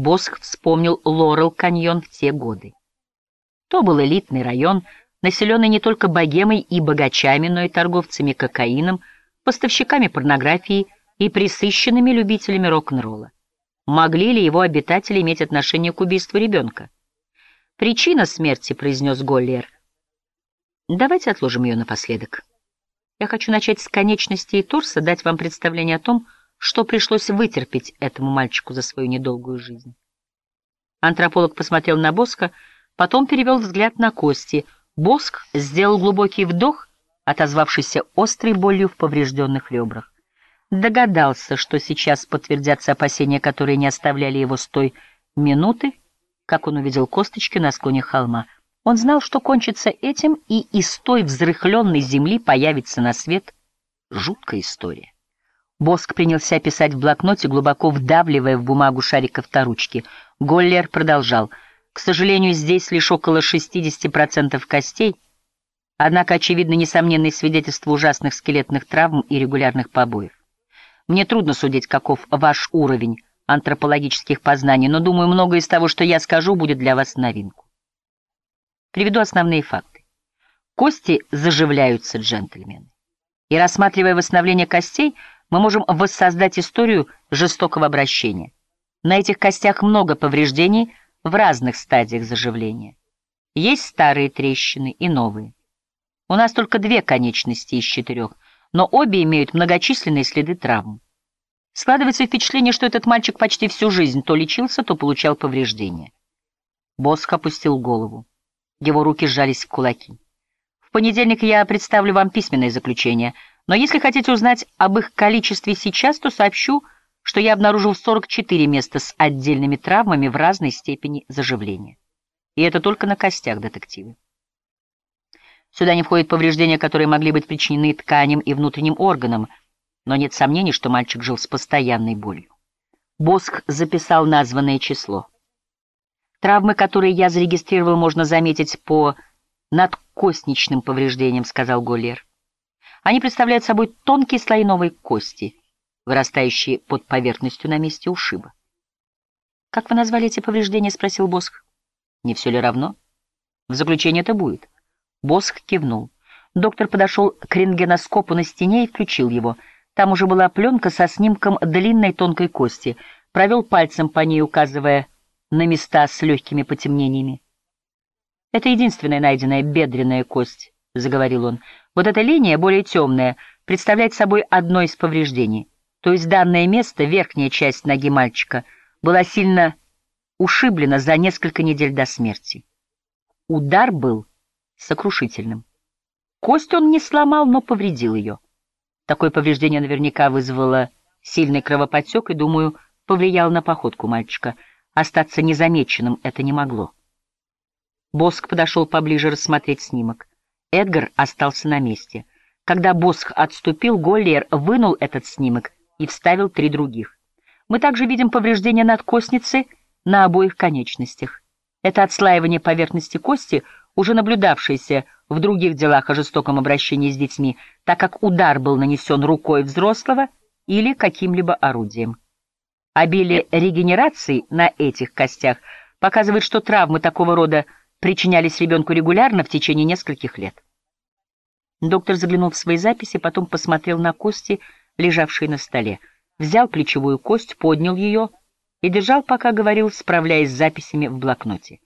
Босх вспомнил Лорел-каньон в те годы. То был элитный район, населенный не только богемой и богачами, но и торговцами кокаином, поставщиками порнографии и присыщенными любителями рок-н-ролла. Могли ли его обитатели иметь отношение к убийству ребенка? «Причина смерти», — произнес Голлиер. «Давайте отложим ее напоследок. Я хочу начать с конечности и торса, дать вам представление о том, что пришлось вытерпеть этому мальчику за свою недолгую жизнь». Антрополог посмотрел на Боска, потом перевел взгляд на кости. Боск сделал глубокий вдох, отозвавшийся острой болью в поврежденных ребрах. Догадался, что сейчас подтвердятся опасения, которые не оставляли его с той минуты, как он увидел косточки на склоне холма. Он знал, что кончится этим, и из той взрыхленной земли появится на свет жуткая история. Боск принялся писать в блокноте, глубоко вдавливая в бумагу шарик авторучки. Голлер продолжал. «К сожалению, здесь лишь около 60% костей, однако, очевидно, несомненные свидетельства ужасных скелетных травм и регулярных побоев. Мне трудно судить, каков ваш уровень антропологических познаний, но, думаю, многое из того, что я скажу, будет для вас новинку. Приведу основные факты. Кости заживляются, джентльмены. И рассматривая восстановление костей, мы можем воссоздать историю жестокого обращения. На этих костях много повреждений в разных стадиях заживления. Есть старые трещины и новые. У нас только две конечности из четырех — но обе имеют многочисленные следы травм. Складывается впечатление, что этот мальчик почти всю жизнь то лечился, то получал повреждения. Босх опустил голову. Его руки сжались в кулаки. В понедельник я представлю вам письменное заключение, но если хотите узнать об их количестве сейчас, то сообщу, что я обнаружил 44 места с отдельными травмами в разной степени заживления. И это только на костях, детективы. Сюда не входят повреждения, которые могли быть причинены тканям и внутренним органам, но нет сомнений, что мальчик жил с постоянной болью. Босх записал названное число. Травмы, которые я зарегистрировал, можно заметить по надкостничным повреждениям, сказал Голлер. Они представляют собой тонкие слои новой кости, вырастающие под поверхностью на месте ушиба. «Как вы назвали эти повреждения?» — спросил Босх. «Не все ли равно? В заключение это будет». Босх кивнул. Доктор подошел к рентгеноскопу на стене и включил его. Там уже была пленка со снимком длинной тонкой кости. Провел пальцем по ней, указывая на места с легкими потемнениями. «Это единственная найденная бедренная кость», — заговорил он. «Вот эта линия, более темная, представляет собой одно из повреждений. То есть данное место, верхняя часть ноги мальчика, была сильно ушиблена за несколько недель до смерти. Удар был сокрушительным. Кость он не сломал, но повредил ее. Такое повреждение наверняка вызвало сильный кровоподтек и, думаю, повлияло на походку мальчика. Остаться незамеченным это не могло. Боск подошел поближе рассмотреть снимок. Эдгар остался на месте. Когда Боск отступил, Голлиер вынул этот снимок и вставил три других. Мы также видим повреждения надкостницы на обоих конечностях. Это отслаивание поверхности кости — уже наблюдавшийся в других делах о жестоком обращении с детьми, так как удар был нанесен рукой взрослого или каким-либо орудием. Обилие регенераций на этих костях показывает, что травмы такого рода причинялись ребенку регулярно в течение нескольких лет. Доктор заглянул в свои записи, потом посмотрел на кости, лежавшие на столе, взял плечевую кость, поднял ее и держал, пока говорил, справляясь с записями в блокноте.